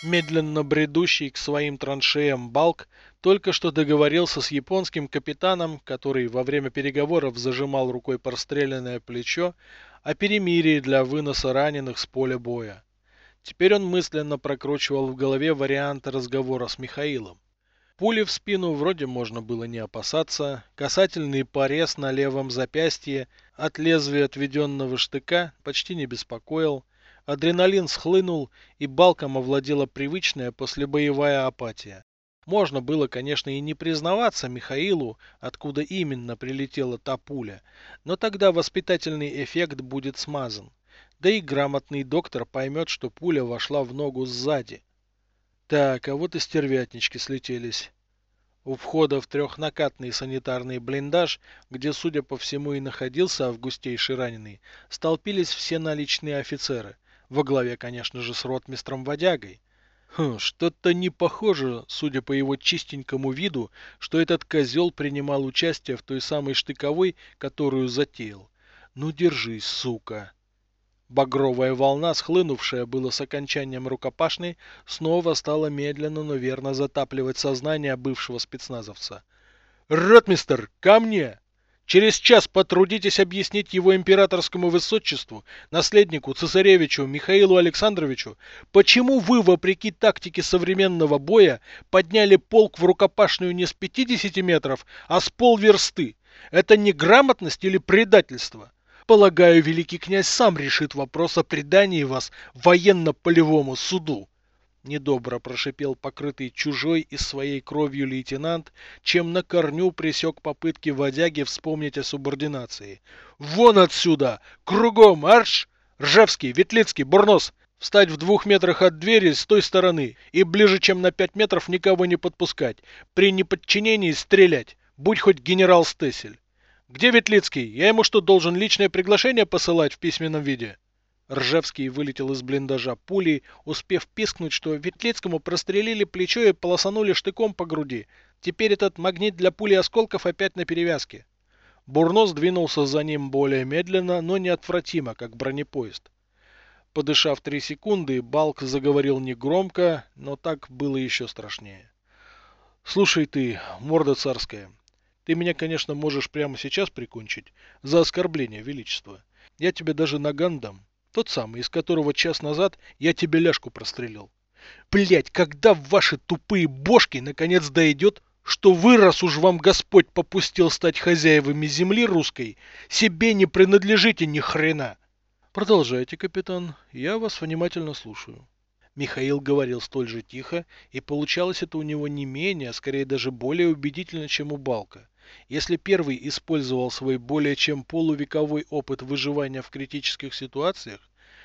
Медленно бредущий к своим траншеям Балк только что договорился с японским капитаном, который во время переговоров зажимал рукой простреленное плечо, о перемирии для выноса раненых с поля боя. Теперь он мысленно прокручивал в голове варианты разговора с Михаилом. Пули в спину вроде можно было не опасаться, касательный порез на левом запястье от лезвия отведенного штыка почти не беспокоил, адреналин схлынул и балком овладела привычная послебоевая апатия. Можно было, конечно, и не признаваться Михаилу, откуда именно прилетела та пуля, но тогда воспитательный эффект будет смазан. Да и грамотный доктор поймет, что пуля вошла в ногу сзади. Так, а вот и стервятнички слетелись. У входа в трехнакатный санитарный блиндаж, где, судя по всему, и находился августейший раненый, столпились все наличные офицеры. Во главе, конечно же, с ротмистром Водягой. Хм, что-то не похоже, судя по его чистенькому виду, что этот козел принимал участие в той самой штыковой, которую затеял. Ну держись, сука. Багровая волна, схлынувшая было с окончанием рукопашной, снова стала медленно, но верно затапливать сознание бывшего спецназовца. «Ротмистер, ко мне! Через час потрудитесь объяснить его императорскому высочеству, наследнику, цесаревичу Михаилу Александровичу, почему вы, вопреки тактике современного боя, подняли полк в рукопашную не с 50 метров, а с полверсты. Это неграмотность или предательство?» Полагаю, великий князь сам решит вопрос о предании вас военно-полевому суду. Недобро прошипел покрытый чужой и своей кровью лейтенант, чем на корню пресек попытки водяги вспомнить о субординации. «Вон отсюда! Кругом марш! Ржевский, Ветлицкий, Бурнос! Встать в двух метрах от двери с той стороны и ближе, чем на пять метров, никого не подпускать. При неподчинении стрелять, будь хоть генерал Стесель. Где Ветлицкий? Я ему что, должен личное приглашение посылать в письменном виде? Ржевский вылетел из блиндажа пулей, успев пискнуть, что Ветлицкому прострелили плечо и полосанули штыком по груди. Теперь этот магнит для пули осколков опять на перевязке. Бурнос двинулся за ним более медленно, но неотвратимо, как бронепоезд. Подышав три секунды, Балк заговорил негромко, но так было еще страшнее. «Слушай ты, морда царская, ты меня, конечно, можешь прямо сейчас прикончить за оскорбление величества. Я тебе даже наган дам. Тот самый, из которого час назад я тебе ляжку прострелил. Блять, когда в ваши тупые бошки наконец дойдет, что вы, раз уж вам Господь попустил стать хозяевами земли русской, себе не принадлежите ни хрена. Продолжайте, капитан, я вас внимательно слушаю. Михаил говорил столь же тихо, и получалось это у него не менее, а скорее даже более убедительно, чем у Балка. Если первый использовал свой более чем полувековой опыт выживания в критических ситуациях,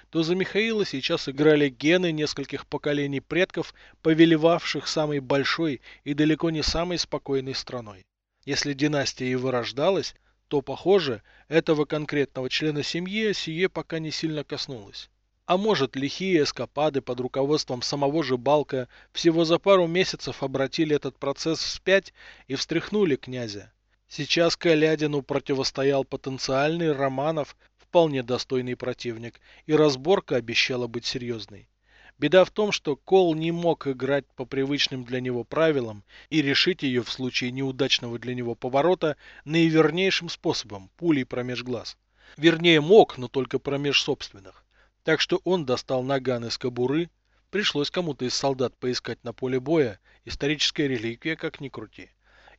то за Михаила сейчас играли гены нескольких поколений предков, повелевавших самой большой и далеко не самой спокойной страной. Если династия и вырождалась, то, похоже, этого конкретного члена семьи сие пока не сильно коснулось. А может, лихие эскапады под руководством самого же Балка всего за пару месяцев обратили этот процесс вспять и встряхнули князя. Сейчас Калядину противостоял потенциальный Романов, вполне достойный противник, и разборка обещала быть серьезной. Беда в том, что Кол не мог играть по привычным для него правилам и решить ее в случае неудачного для него поворота наивернейшим способом – пулей промеж глаз. Вернее, мог, но только промеж собственных. Так что он достал наган из кобуры, пришлось кому-то из солдат поискать на поле боя, историческая реликвия, как ни крути,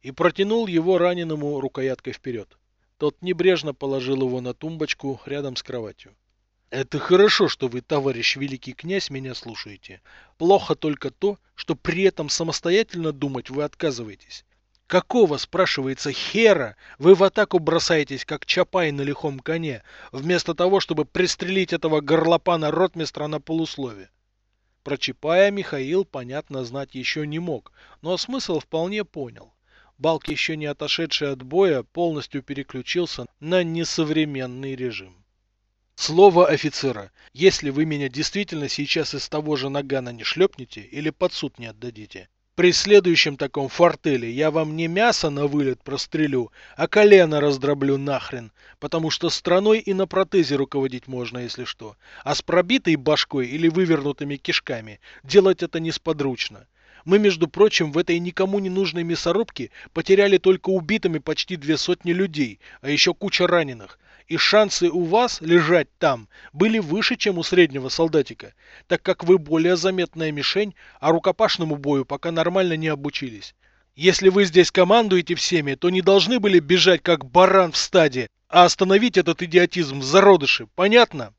и протянул его раненому рукояткой вперед. Тот небрежно положил его на тумбочку рядом с кроватью. Это хорошо, что вы, товарищ великий князь, меня слушаете. Плохо только то, что при этом самостоятельно думать вы отказываетесь. Какого, спрашивается, хера вы в атаку бросаетесь, как чапай на лихом коне, вместо того, чтобы пристрелить этого горлопана ротмистра на полуслове? Про Чапая Михаил, понятно, знать еще не мог, но смысл вполне понял. Балк, еще не отошедший от боя, полностью переключился на несовременный режим. Слово офицера, если вы меня действительно сейчас из того же нагана не шлепнете или под суд не отдадите. При следующем таком фортеле я вам не мясо на вылет прострелю, а колено раздроблю нахрен, потому что страной и на протезе руководить можно, если что. А с пробитой башкой или вывернутыми кишками делать это несподручно. Мы, между прочим, в этой никому не нужной мясорубке потеряли только убитыми почти две сотни людей, а еще куча раненых и шансы у вас лежать там были выше, чем у среднего солдатика, так как вы более заметная мишень, а рукопашному бою пока нормально не обучились. Если вы здесь командуете всеми, то не должны были бежать как баран в стаде, а остановить этот идиотизм в зародыше, понятно?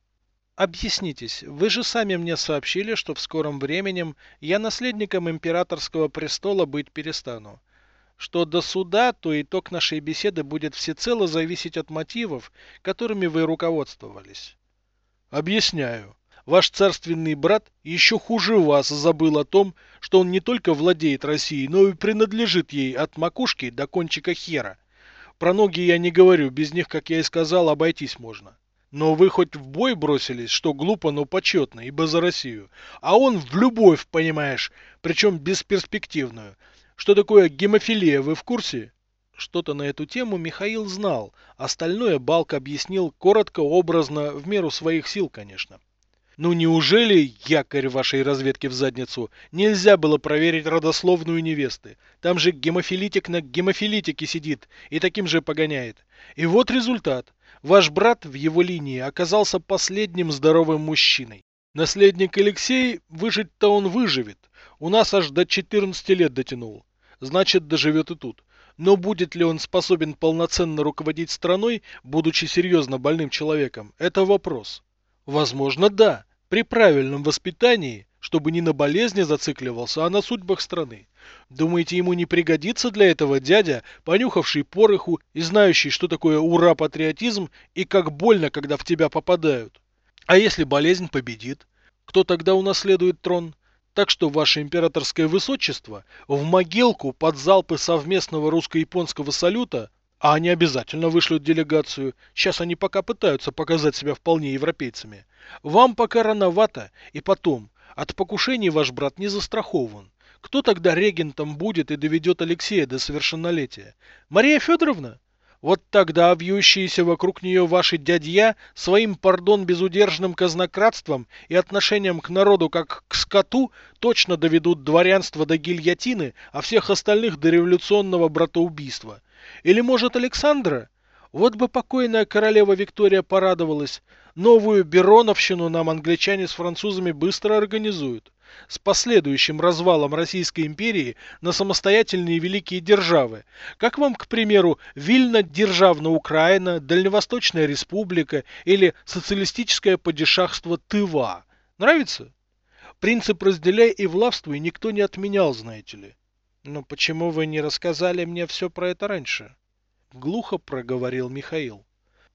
Объяснитесь, вы же сами мне сообщили, что в скором времени я наследником императорского престола быть перестану что до суда, то итог нашей беседы будет всецело зависеть от мотивов, которыми вы руководствовались. Объясняю. Ваш царственный брат еще хуже вас забыл о том, что он не только владеет Россией, но и принадлежит ей от макушки до кончика хера. Про ноги я не говорю, без них, как я и сказал, обойтись можно. Но вы хоть в бой бросились, что глупо, но почетно, ибо за Россию. А он в любовь, понимаешь, причем бесперспективную. Что такое гемофилия, вы в курсе? Что-то на эту тему Михаил знал, остальное Балк объяснил коротко, образно, в меру своих сил, конечно. Ну неужели, якорь вашей разведки в задницу, нельзя было проверить родословную невесты? Там же гемофилитик на гемофилитике сидит и таким же погоняет. И вот результат. Ваш брат в его линии оказался последним здоровым мужчиной. Наследник Алексей, выжить-то он выживет. У нас аж до 14 лет дотянул. Значит, доживет и тут. Но будет ли он способен полноценно руководить страной, будучи серьезно больным человеком, это вопрос. Возможно, да, при правильном воспитании, чтобы не на болезни зацикливался, а на судьбах страны. Думаете, ему не пригодится для этого дядя, понюхавший пороху и знающий, что такое ура-патриотизм и как больно, когда в тебя попадают? А если болезнь победит? Кто тогда унаследует трон? Так что, ваше императорское высочество, в могилку под залпы совместного русско-японского салюта, а они обязательно вышлют делегацию, сейчас они пока пытаются показать себя вполне европейцами, вам пока рановато, и потом, от покушений ваш брат не застрахован. Кто тогда регентом будет и доведет Алексея до совершеннолетия? Мария Федоровна? Вот тогда вьющиеся вокруг нее ваши дядья своим, пардон, безудержным казнократством и отношением к народу как к скоту точно доведут дворянство до гильотины, а всех остальных до революционного братоубийства. Или, может, Александра? Вот бы покойная королева Виктория порадовалась. Новую Бероновщину нам англичане с французами быстро организуют с последующим развалом Российской империи на самостоятельные великие державы. Как вам, к примеру, Вильна Державна Украина, Дальневосточная Республика или социалистическое падишахство Тыва? Нравится? Принцип «разделяй и властвуй» никто не отменял, знаете ли. Но почему вы не рассказали мне все про это раньше? Глухо проговорил Михаил.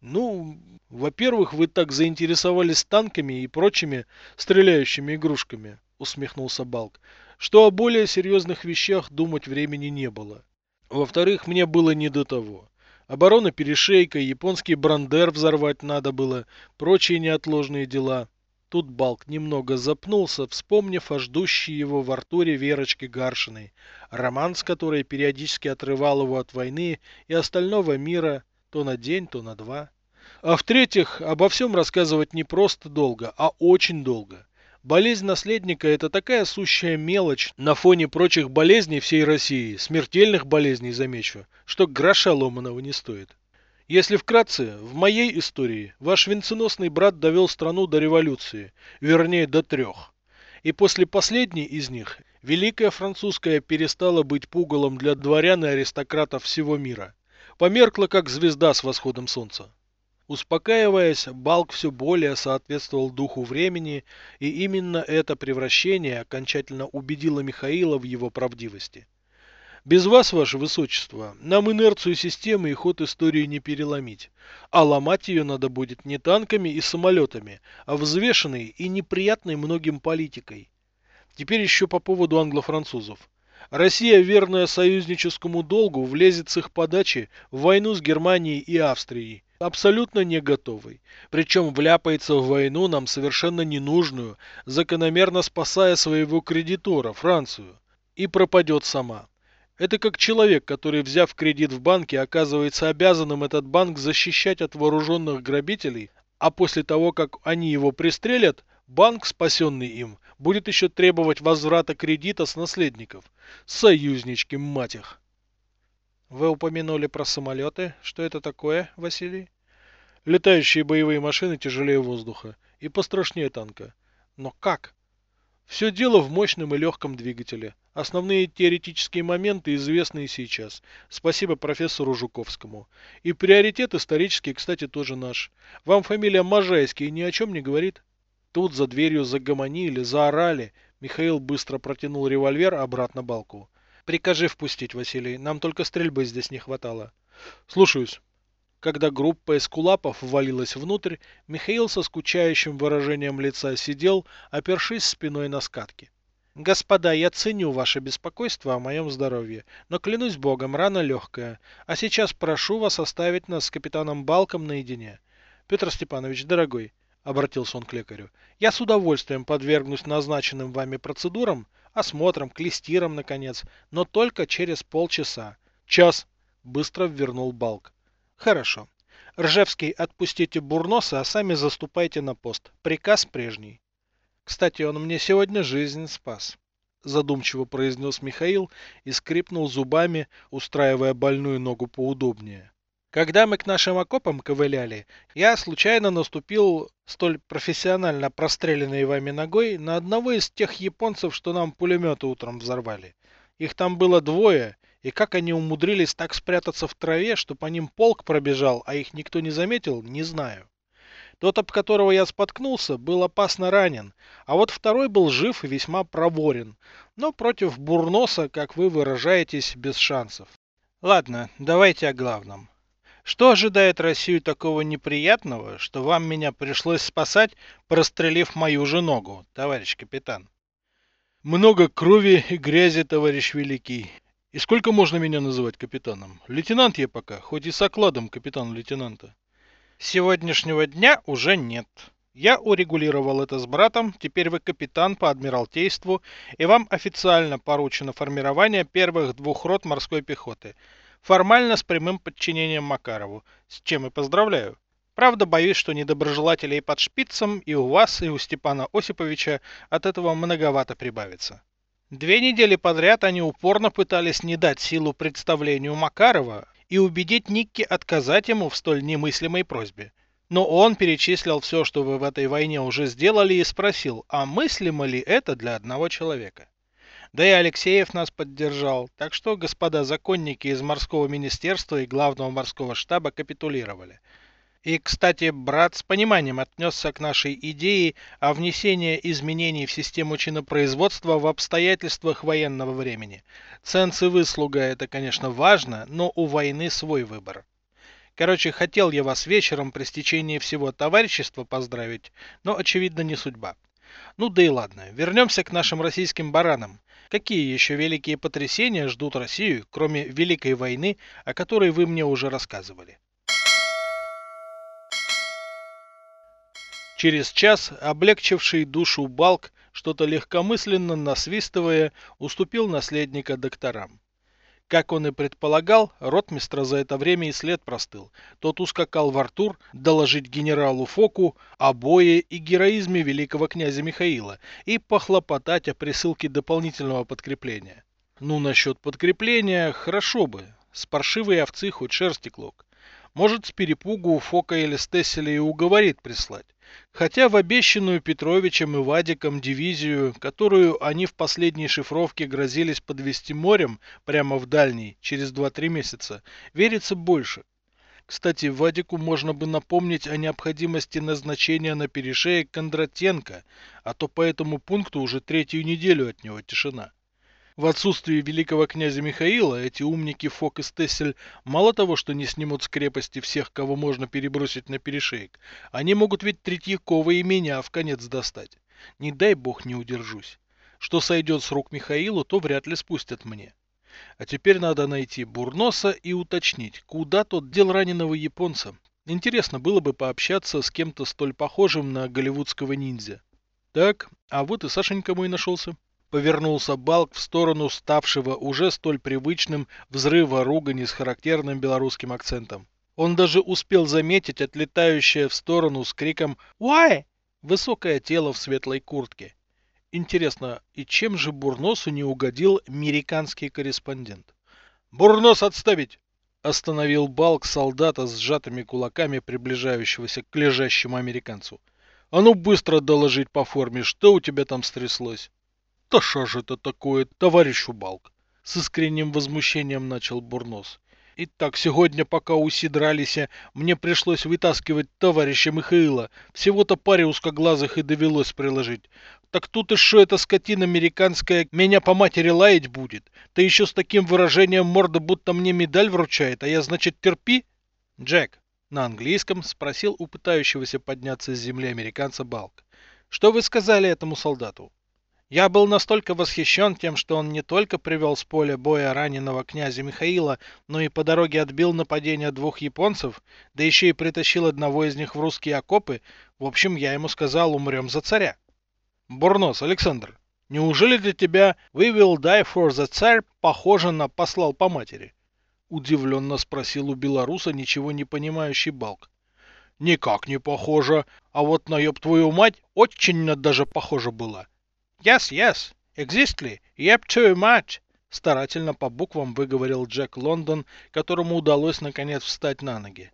Ну, во-первых, вы так заинтересовались танками и прочими стреляющими игрушками усмехнулся Балк, что о более серьезных вещах думать времени не было. Во-вторых, мне было не до того. Оборона перешейка, японский брандер взорвать надо было, прочие неотложные дела. Тут Балк немного запнулся, вспомнив о ждущей его в Артуре Верочке Гаршиной, роман с которой периодически отрывал его от войны и остального мира то на день, то на два. А в-третьих, обо всем рассказывать не просто долго, а очень долго. Болезнь наследника – это такая сущая мелочь на фоне прочих болезней всей России, смертельных болезней, замечу, что гроша ломаного не стоит. Если вкратце, в моей истории ваш венценосный брат довел страну до революции, вернее до трех. И после последней из них Великая Французская перестала быть пугалом для дворян и аристократов всего мира. Померкла как звезда с восходом солнца. Успокаиваясь, Балк все более соответствовал духу времени, и именно это превращение окончательно убедило Михаила в его правдивости. Без вас, ваше высочество, нам инерцию системы и ход истории не переломить, а ломать ее надо будет не танками и самолетами, а взвешенной и неприятной многим политикой. Теперь еще по поводу англо-французов. Россия, верная союзническому долгу, влезет с их подачи в войну с Германией и Австрией, абсолютно не готовый. Причем вляпается в войну нам совершенно ненужную, закономерно спасая своего кредитора, Францию. и пропадет сама. Это как человек, который, взяв кредит в банке, оказывается обязанным этот банк защищать от вооруженных грабителей, а после того, как они его пристрелят, банк, спасенный им, будет еще требовать возврата кредита с наследников. Союзнички, мать их. Вы упомянули про самолеты. Что это такое, Василий? Летающие боевые машины тяжелее воздуха и пострашнее танка. Но как? Все дело в мощном и легком двигателе. Основные теоретические моменты известны и сейчас. Спасибо профессору Жуковскому. И приоритет исторический, кстати, тоже наш. Вам фамилия Можайский ни о чем не говорит? Тут за дверью загомонили, заорали. Михаил быстро протянул револьвер обратно Балку. Прикажи впустить, Василий. Нам только стрельбы здесь не хватало. Слушаюсь. Когда группа эскулапов ввалилась внутрь, Михаил со скучающим выражением лица сидел, опершись спиной на скатки. Господа, я ценю ваше беспокойство о моем здоровье, но клянусь богом, рана легкая. А сейчас прошу вас оставить нас с капитаном Балком наедине. Петр Степанович, дорогой, — обратился он к лекарю. «Я с удовольствием подвергнусь назначенным вами процедурам, осмотрам, клестирам, наконец, но только через полчаса». «Час!» — быстро вернул Балк. «Хорошо. Ржевский, отпустите Бурноса, а сами заступайте на пост. Приказ прежний». «Кстати, он мне сегодня жизнь спас», — задумчиво произнес Михаил и скрипнул зубами, устраивая больную ногу поудобнее. Когда мы к нашим окопам ковыляли, я случайно наступил столь профессионально простреленной вами ногой на одного из тех японцев, что нам пулеметы утром взорвали. Их там было двое, и как они умудрились так спрятаться в траве, что по ним полк пробежал, а их никто не заметил, не знаю. Тот, об которого я споткнулся, был опасно ранен, а вот второй был жив и весьма проворен, но против бурноса, как вы выражаетесь, без шансов. Ладно, давайте о главном. Что ожидает Россию такого неприятного, что вам меня пришлось спасать, прострелив мою же ногу, товарищ капитан? Много крови и грязи, товарищ Великий. И сколько можно меня называть капитаном? Лейтенант я пока, хоть и с окладом капитан-лейтенанта. Сегодняшнего дня уже нет. Я урегулировал это с братом, теперь вы капитан по адмиралтейству, и вам официально поручено формирование первых двух рот морской пехоты – Формально с прямым подчинением Макарову, с чем и поздравляю. Правда, боюсь, что недоброжелателей под шпицем и у вас, и у Степана Осиповича от этого многовато прибавится. Две недели подряд они упорно пытались не дать силу представлению Макарова и убедить Никки отказать ему в столь немыслимой просьбе. Но он перечислил все, что вы в этой войне уже сделали, и спросил, а мыслимо ли это для одного человека. Да и Алексеев нас поддержал. Так что, господа законники из морского министерства и главного морского штаба капитулировали. И, кстати, брат с пониманием отнесся к нашей идее о внесении изменений в систему чинопроизводства в обстоятельствах военного времени. Ценз и выслуга это, конечно, важно, но у войны свой выбор. Короче, хотел я вас вечером при стечении всего товарищества поздравить, но, очевидно, не судьба. Ну да и ладно, вернемся к нашим российским баранам. Какие еще великие потрясения ждут Россию, кроме Великой войны, о которой вы мне уже рассказывали? Через час облегчивший душу Балк, что-то легкомысленно насвистывая, уступил наследника докторам. Как он и предполагал, ротмистра за это время и след простыл. Тот ускакал в Артур доложить генералу Фоку о бое и героизме великого князя Михаила и похлопотать о присылке дополнительного подкрепления. Ну, насчет подкрепления, хорошо бы. С паршивой овцы хоть шерсти клок. Может, с перепугу Фока или Стесселя и уговорит прислать. Хотя в обещанную Петровичем и Вадиком дивизию, которую они в последней шифровке грозились подвести морем прямо в дальний через 2-3 месяца, верится больше. Кстати, Вадику можно бы напомнить о необходимости назначения на перешеек Кондратенко, а то по этому пункту уже третью неделю от него тишина. В отсутствие великого князя Михаила эти умники Фок и Стессель мало того, что не снимут с крепости всех, кого можно перебросить на перешеек, они могут ведь Третьякова и меня в конец достать. Не дай бог не удержусь. Что сойдет с рук Михаилу, то вряд ли спустят мне. А теперь надо найти Бурноса и уточнить, куда тот дел раненого японца. Интересно было бы пообщаться с кем-то столь похожим на голливудского ниндзя. Так, а вот и Сашенька мой нашелся. Повернулся Балк в сторону ставшего уже столь привычным взрыва ругани с характерным белорусским акцентом. Он даже успел заметить отлетающее в сторону с криком «Why?» высокое тело в светлой куртке. Интересно, и чем же Бурносу не угодил американский корреспондент? «Бурнос отставить!» Остановил Балк солдата с сжатыми кулаками приближающегося к лежащему американцу. «А ну быстро доложить по форме, что у тебя там стряслось?» «Да что же это такое, товарищ Балк?» С искренним возмущением начал Бурнос. Итак, сегодня, пока уси дрались, мне пришлось вытаскивать товарища Михаила. Всего-то паре узкоглазых и довелось приложить. Так тут и что эта скотина американская меня по матери лаять будет? Ты еще с таким выражением морда, будто мне медаль вручает, а я, значит, терпи? Джек, на английском спросил у пытающегося подняться с земли американца Балк. Что вы сказали этому солдату? Я был настолько восхищен тем, что он не только привел с поля боя раненого князя Михаила, но и по дороге отбил нападение двух японцев, да еще и притащил одного из них в русские окопы. В общем, я ему сказал, умрем за царя. Бурнос, Александр, неужели для тебя «We will die for the царь» похоже на «послал по матери»? Удивленно спросил у белоруса ничего не понимающий Балк. Никак не похоже, а вот на ёб твою мать очень даже похоже было. Yes, yes, exactly, yep, too much. Старательно по буквам выговорил Джек Лондон, которому удалось наконец встать на ноги.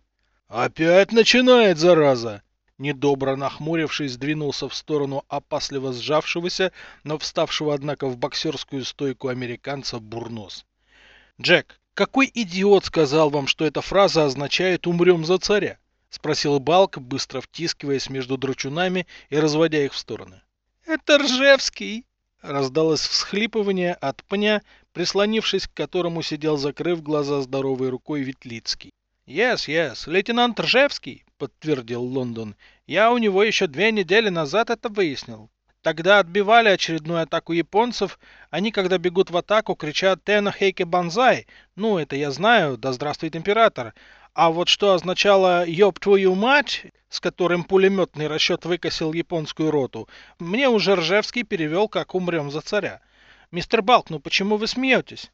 «Опять начинает, зараза!» Недобро нахмурившись, двинулся в сторону опасливо сжавшегося, но вставшего, однако, в боксерскую стойку американца Бурнос. «Джек, какой идиот сказал вам, что эта фраза означает «умрем за царя»?» — спросил Балк, быстро втискиваясь между дручунами и разводя их в стороны. «Это Ржевский!» Раздалось всхлипывание от пня, прислонившись к которому сидел, закрыв глаза здоровой рукой Ветлицкий. «Yes, yes, лейтенант Ржевский», — подтвердил Лондон. «Я у него еще две недели назад это выяснил. Тогда отбивали очередную атаку японцев. Они, когда бегут в атаку, кричат «Тена Хейке Банзай». Ну, это я знаю, да здравствует император. А вот что означало «ёб твою мать», с которым пулеметный расчет выкосил японскую роту, мне уже Ржевский перевел как «умрем за царя». Мистер Балк, ну почему вы смеетесь?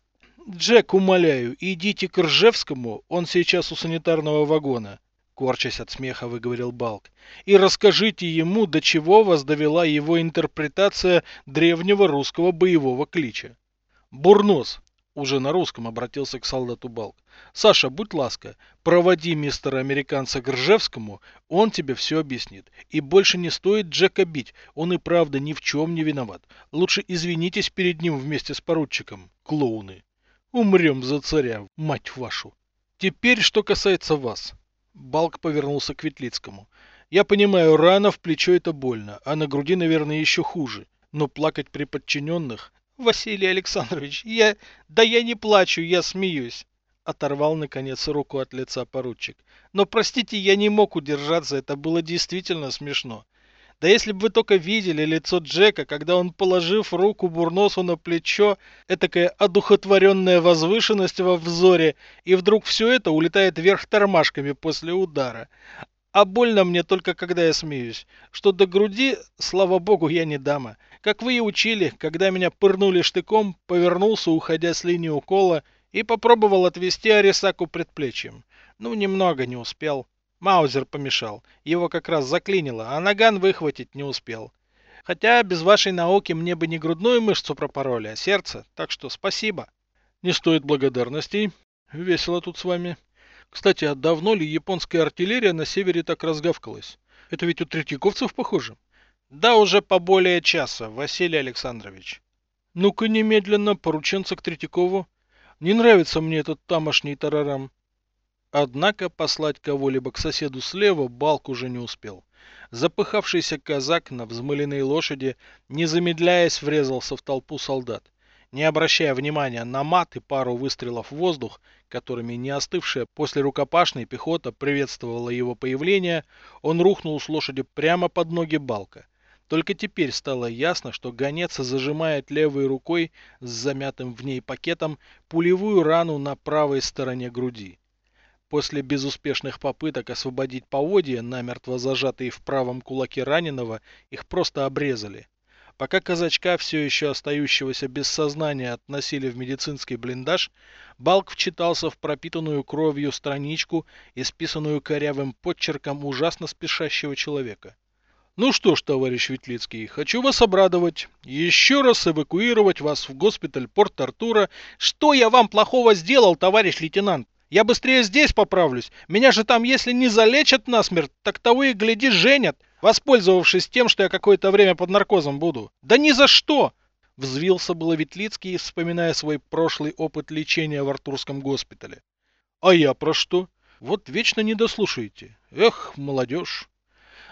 Джек, умоляю, идите к Ржевскому, он сейчас у санитарного вагона. Корчась от смеха, выговорил Балк. И расскажите ему, до чего вас довела его интерпретация древнего русского боевого клича. Бурнос, уже на русском обратился к солдату Балк. «Саша, будь ласка, проводи мистера американца к Ржевскому, он тебе все объяснит. И больше не стоит Джека бить, он и правда ни в чем не виноват. Лучше извинитесь перед ним вместе с поручиком, клоуны. Умрем за царя, мать вашу. Теперь, что касается вас». Балк повернулся к Ветлицкому. «Я понимаю, рана в плечо это больно, а на груди, наверное, еще хуже. Но плакать при подчиненных Василий Александрович, я... Да я не плачу, я смеюсь. Оторвал, наконец, руку от лица поручик. Но, простите, я не мог удержаться, это было действительно смешно. Да если бы вы только видели лицо Джека, когда он, положив руку Бурносу на плечо, этакая одухотворенная возвышенность во взоре, и вдруг все это улетает вверх тормашками после удара. А больно мне только, когда я смеюсь, что до груди, слава богу, я не дама. Как вы и учили, когда меня пырнули штыком, повернулся, уходя с линии укола, и попробовал отвести Арисаку предплечьем. Ну, немного не успел. Маузер помешал. Его как раз заклинило, а наган выхватить не успел. Хотя без вашей науки мне бы не грудную мышцу пропороли, а сердце, так что спасибо. Не стоит благодарностей. Весело тут с вами. Кстати, а давно ли японская артиллерия на севере так разгавкалась? Это ведь у третьяковцев похоже. Да уже по более часа, Василий Александрович. Ну-ка немедленно порученца к Третьякову. Не нравится мне этот тамошний тарарам. Однако послать кого-либо к соседу слева Балк уже не успел. Запыхавшийся казак на взмыленной лошади, не замедляясь, врезался в толпу солдат. Не обращая внимания на мат и пару выстрелов в воздух, которыми не остывшая после рукопашной пехота приветствовала его появление, он рухнул с лошади прямо под ноги Балка. Только теперь стало ясно, что гонец зажимает левой рукой с замятым в ней пакетом пулевую рану на правой стороне груди. После безуспешных попыток освободить поводья, намертво зажатые в правом кулаке раненого, их просто обрезали. Пока казачка, все еще остающегося без сознания, относили в медицинский блиндаж, Балк вчитался в пропитанную кровью страничку, исписанную корявым подчерком ужасно спешащего человека. Ну что ж, товарищ Ветлицкий, хочу вас обрадовать. Еще раз эвакуировать вас в госпиталь Порт-Артура. Что я вам плохого сделал, товарищ лейтенант? Я быстрее здесь поправлюсь. Меня же там, если не залечат насмерть, так того и гляди женят, воспользовавшись тем, что я какое-то время под наркозом буду. Да ни за что! Взвился было Ветлицкий, вспоминая свой прошлый опыт лечения в Артурском госпитале. А я про что? Вот вечно не дослушаете. Эх, молодежь.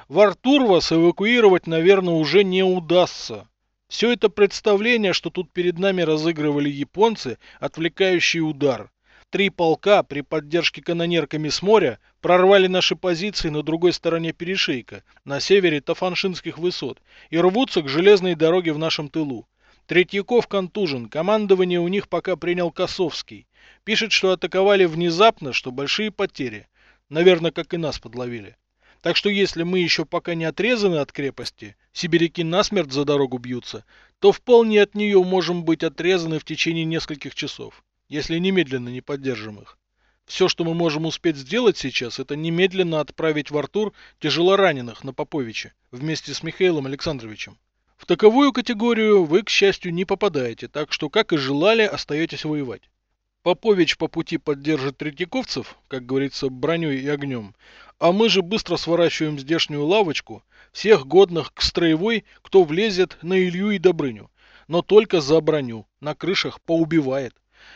В Артур вас эвакуировать, наверное, уже не удастся. Все это представление, что тут перед нами разыгрывали японцы, отвлекающий удар. Три полка при поддержке канонерками с моря прорвали наши позиции на другой стороне перешейка, на севере Тафаншинских высот, и рвутся к железной дороге в нашем тылу. Третьяков контужен, командование у них пока принял Косовский. Пишет, что атаковали внезапно, что большие потери. Наверное, как и нас подловили. Так что если мы еще пока не отрезаны от крепости, сибиряки насмерть за дорогу бьются, то вполне от нее можем быть отрезаны в течение нескольких часов, если немедленно не поддержим их. Все, что мы можем успеть сделать сейчас, это немедленно отправить в Артур тяжелораненых на Поповича вместе с Михаилом Александровичем. В таковую категорию вы, к счастью, не попадаете, так что, как и желали, остаетесь воевать. Попович по пути поддержит третьяковцев, как говорится, броней и огнем, а мы же быстро сворачиваем здешнюю лавочку, всех годных к строевой, кто влезет на Илью и Добрыню. Но только за броню, на крышах поубивает.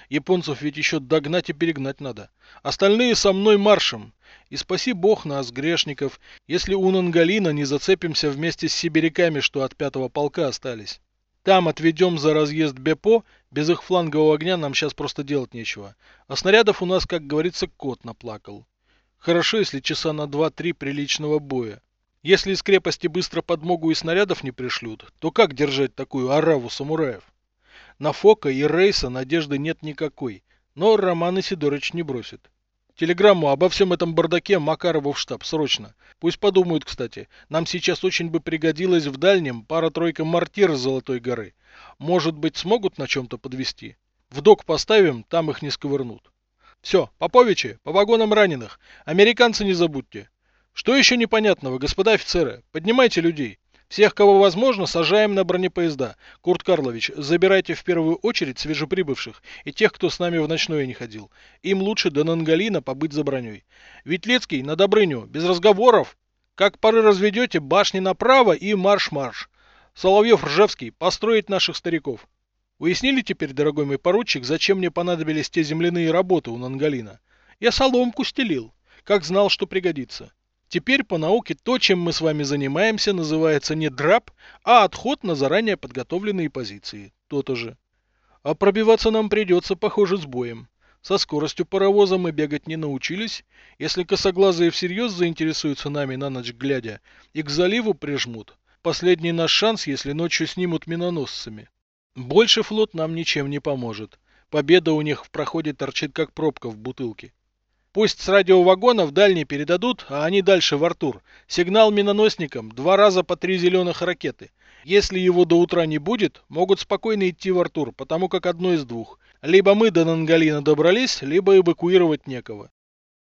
Японцев ведь еще догнать и перегнать надо. Остальные со мной маршем. И спаси бог нас, грешников, если у Нангалина не зацепимся вместе с сибиряками, что от пятого полка остались. Там отведем за разъезд Бепо, без их флангового огня нам сейчас просто делать нечего. А снарядов у нас, как говорится, кот наплакал. Хорошо, если часа на два-три приличного боя. Если из крепости быстро подмогу и снарядов не пришлют, то как держать такую ораву самураев? На Фока и Рейса надежды нет никакой, но Роман Исидорович не бросит. Телеграмму обо всем этом бардаке Макарову в штаб, срочно. Пусть подумают, кстати. Нам сейчас очень бы пригодилось в дальнем пара-тройка мортир с Золотой горы. Может быть, смогут на чем-то подвести? В док поставим, там их не сковырнут. Все, Поповичи, по вагонам раненых. Американцы не забудьте. Что еще непонятного, господа офицеры? Поднимайте людей. Всех, кого возможно, сажаем на бронепоезда. Курт Карлович, забирайте в первую очередь свежеприбывших и тех, кто с нами в ночное не ходил. Им лучше до Нангалина побыть за броней. Ветлецкий на Добрыню, без разговоров. Как поры разведете, башни направо и марш-марш. Соловьев-Ржевский, построить наших стариков. Уяснили теперь, дорогой мой поручик, зачем мне понадобились те земляные работы у Нангалина? Я соломку стелил, как знал, что пригодится. Теперь по науке то, чем мы с вами занимаемся, называется не драп, а отход на заранее подготовленные позиции. То-то же. А пробиваться нам придется, похоже, с боем. Со скоростью паровоза мы бегать не научились. Если косоглазые всерьез заинтересуются нами на ночь глядя и к заливу прижмут, последний наш шанс, если ночью снимут миноносцами. Больше флот нам ничем не поможет. Победа у них в проходе торчит как пробка в бутылке. Пусть с радиовагона в дальний передадут, а они дальше в Артур. Сигнал миноносникам два раза по три зеленых ракеты. Если его до утра не будет, могут спокойно идти в Артур, потому как одно из двух. Либо мы до Нангалина добрались, либо эвакуировать некого.